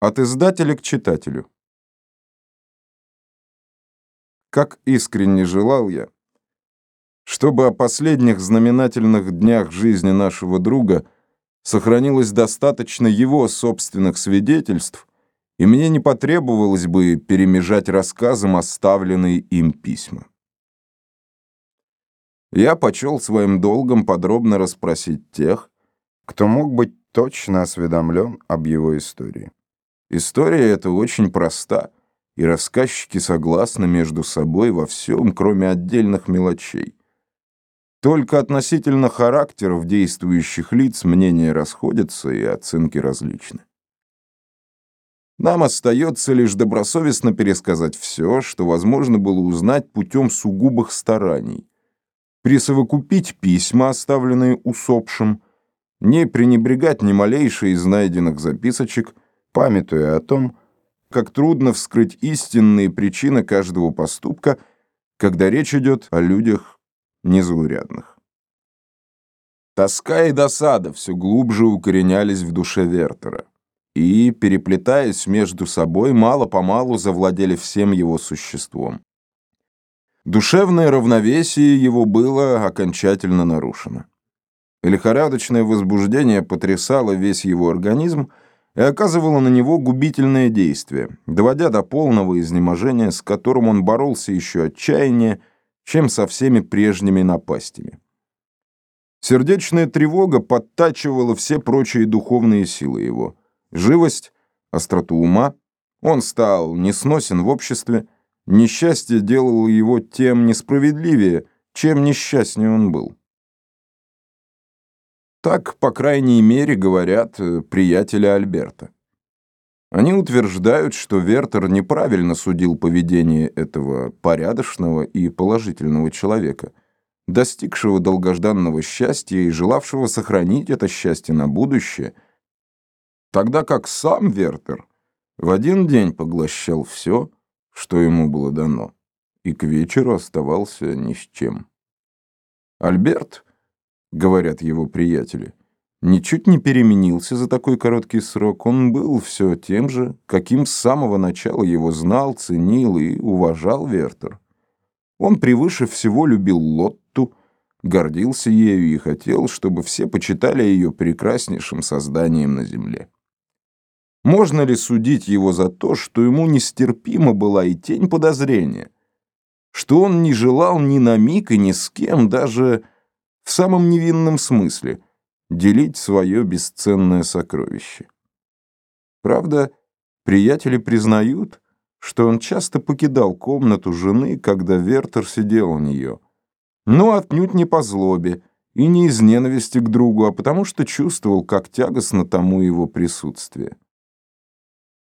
От издателя к читателю. Как искренне желал я, чтобы о последних знаменательных днях жизни нашего друга сохранилось достаточно его собственных свидетельств, и мне не потребовалось бы перемежать рассказом оставленные им письма. Я почел своим долгом подробно расспросить тех, кто мог быть точно осведомлен об его истории. История эта очень проста, и рассказчики согласны между собой во всем, кроме отдельных мелочей. Только относительно характеров действующих лиц мнения расходятся и оценки различны. Нам остается лишь добросовестно пересказать все, что возможно было узнать путем сугубых стараний, присовокупить письма, оставленные усопшим, не пренебрегать ни малейшей из найденных записочек, памятуя о том, как трудно вскрыть истинные причины каждого поступка, когда речь идет о людях незаурядных. Тоска и досада все глубже укоренялись в душе Вертера и, переплетаясь между собой, мало-помалу завладели всем его существом. Душевное равновесие его было окончательно нарушено. Лихорадочное возбуждение потрясало весь его организм и оказывало на него губительное действие, доводя до полного изнеможения, с которым он боролся еще отчаяннее, чем со всеми прежними напастями. Сердечная тревога подтачивала все прочие духовные силы его. Живость, остроту ума. Он стал несносен в обществе. Несчастье делало его тем несправедливее, чем несчастнее он был. Так, по крайней мере, говорят э, приятели Альберта. Они утверждают, что Вертер неправильно судил поведение этого порядочного и положительного человека, достигшего долгожданного счастья и желавшего сохранить это счастье на будущее, тогда как сам Вертер в один день поглощал все, что ему было дано, и к вечеру оставался ни с чем. Альберт — говорят его приятели, ничуть не переменился за такой короткий срок. Он был все тем же, каким с самого начала его знал, ценил и уважал Вертер. Он превыше всего любил Лотту, гордился ею и хотел, чтобы все почитали ее прекраснейшим созданием на земле. Можно ли судить его за то, что ему нестерпима была и тень подозрения, что он не желал ни на миг и ни с кем даже в самом невинном смысле делить свое бесценное сокровище. Правда, приятели признают, что он часто покидал комнату жены, когда Вертер сидел у нее, но отнюдь не по злобе и не из ненависти к другу, а потому что чувствовал, как тягостно тому его присутствие.